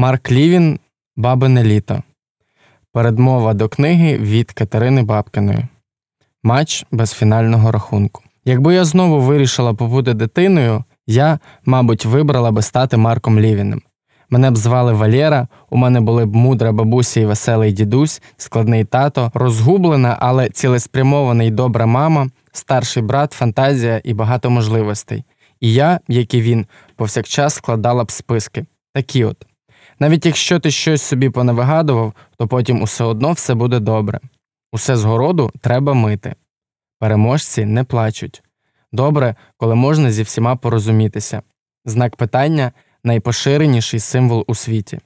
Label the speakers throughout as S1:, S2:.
S1: Марк Лівін Бабине літо. Передмова до книги від Катерини Бабкиної. Матч без фінального рахунку. Якби я знову вирішила побути дитиною, я, мабуть, вибрала би стати Марком Лівіним. Мене б звали Валєра, у мене були б мудра бабуся і веселий дідусь, складний тато, розгублена, але цілеспрямована й добра мама, старший брат, фантазія і багато можливостей. І я, як і він, повсякчас складала б списки. Такі от. Навіть якщо ти щось собі понавигадував, то потім усе одно все буде добре. Усе з городу треба мити. Переможці не плачуть. Добре, коли можна зі всіма порозумітися. Знак питання найпоширеніший символ у світі.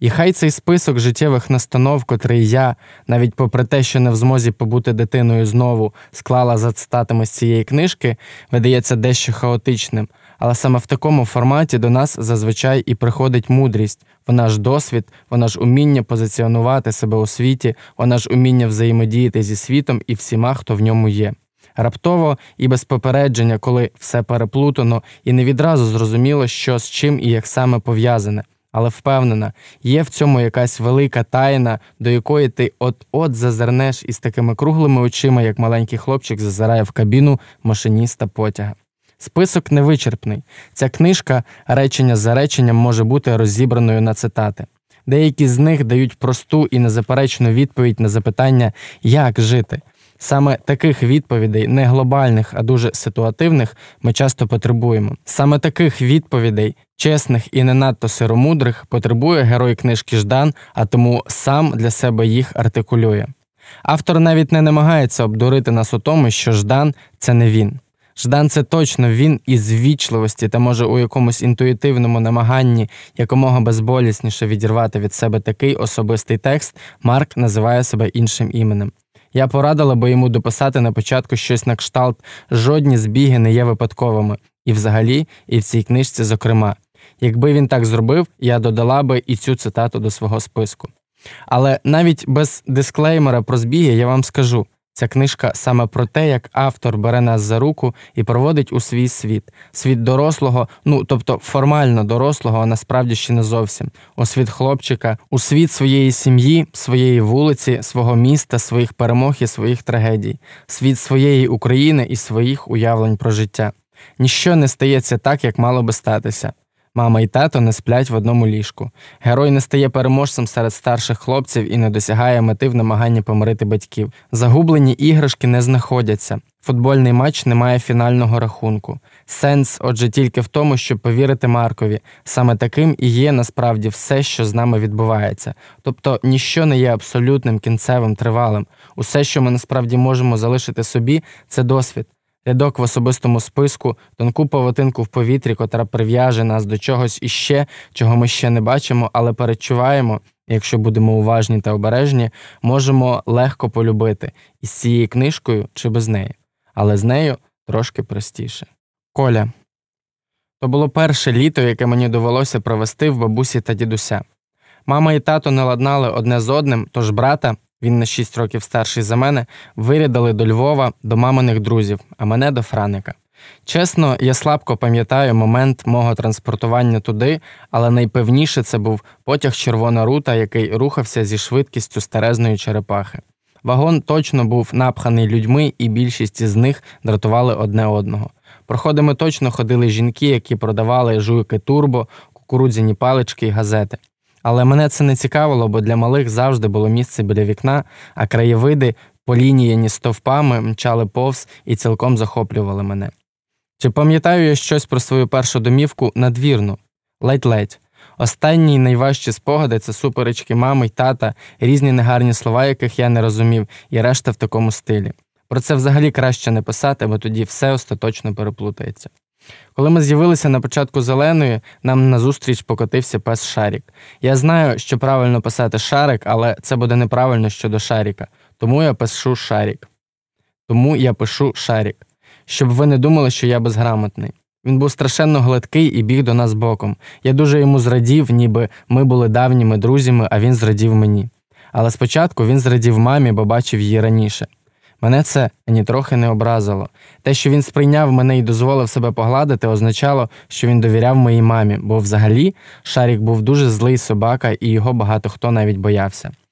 S1: І хай цей список життєвих настанов, котрий я, навіть попри те, що не в змозі побути дитиною знову, склала за цитатами з цієї книжки, видається дещо хаотичним, але саме в такому форматі до нас зазвичай і приходить мудрість, вона ж досвід, вона ж уміння позиціонувати себе у світі, вона ж уміння взаємодіяти зі світом і всіма, хто в ньому є. Раптово і без попередження, коли все переплутано, і не відразу зрозуміло, що з чим і як саме пов'язане. Але впевнена, є в цьому якась велика тайна, до якої ти от-от зазирнеш із такими круглими очима, як маленький хлопчик зазирає в кабіну машиніста потяга. Список невичерпний. Ця книжка речення за реченням може бути розібраною на цитати. Деякі з них дають просту і незаперечну відповідь на запитання, як жити. Саме таких відповідей, не глобальних, а дуже ситуативних, ми часто потребуємо. Саме таких відповідей, чесних і не надто сиромудрих, потребує герой книжки Ждан, а тому сам для себе їх артикулює. Автор навіть не намагається обдурити нас у тому, що Ждан це не він. Ждан це точно він із вічливості та може у якомусь інтуїтивному намаганні якомога безболісніше відірвати від себе такий особистий текст, Марк називає себе іншим іменем. Я порадила би йому дописати на початку щось на кшталт, жодні збіги не є випадковими, і взагалі, і в цій книжці, зокрема. Якби він так зробив, я додала би і цю цитату до свого списку. Але навіть без дисклеймера про збіги я вам скажу. Ця книжка саме про те, як автор бере нас за руку і проводить у свій світ, світ дорослого, ну тобто формально дорослого, а насправді ще не зовсім, у світ хлопчика, у світ своєї сім'ї, своєї вулиці, свого міста, своїх перемог і своїх трагедій, світ своєї України і своїх уявлень про життя. Ніщо не стається так, як мало би статися. Мама і тато не сплять в одному ліжку. Герой не стає переможцем серед старших хлопців і не досягає мети в намаганні помирити батьків. Загублені іграшки не знаходяться. Футбольний матч не має фінального рахунку. Сенс, отже, тільки в тому, щоб повірити Маркові. Саме таким і є насправді все, що з нами відбувається. Тобто ніщо не є абсолютним кінцевим тривалим. Усе, що ми насправді можемо залишити собі, це досвід рядок в особистому списку, тонку павутинку в повітрі, котра прив'яже нас до чогось іще, чого ми ще не бачимо, але перечуваємо, якщо будемо уважні та обережні, можемо легко полюбити із цією книжкою чи без неї, але з нею трошки простіше. Коля. То було перше літо, яке мені довелося провести в бабусі та дідуся. Мама і тато не ладнали одне з одним, тож брата він на шість років старший за мене, вирядали до Львова до маминих друзів, а мене до Франика. Чесно, я слабко пам'ятаю момент мого транспортування туди, але найпевніше це був потяг Червона рута, який рухався зі швидкістю старезної черепахи. Вагон точно був напханий людьми, і більшість із них дратували одне одного. Проходами точно ходили жінки, які продавали жуйки турбо, кукурудзяні палички і газети. Але мене це не цікавило, бо для малих завжди було місце біля вікна, а краєвиди, полініяні стовпами, мчали повз і цілком захоплювали мене. Чи пам'ятаю я щось про свою першу домівку надвірну? Ледь-ледь. Останні й найважчі спогади це суперечки мами й тата, різні негарні слова, яких я не розумів, і решта в такому стилі. Про це взагалі краще не писати, бо тоді все остаточно переплутається. Коли ми з'явилися на початку зеленої, нам назустріч покотився пес Шарік. Я знаю, що правильно писати шарик, але це буде неправильно щодо Шаріка. Тому я пишу Шарік. Тому я пишу Шарік. Щоб ви не думали, що я безграмотний. Він був страшенно гладкий і біг до нас боком. Я дуже йому зрадів, ніби ми були давніми друзями, а він зрадів мені. Але спочатку він зрадів мамі, бо бачив її раніше. Мене це нітрохи не образило. Те, що він сприйняв мене і дозволив себе погладити, означало, що він довіряв моїй мамі, бо взагалі Шарік був дуже злий собака і його багато хто навіть боявся.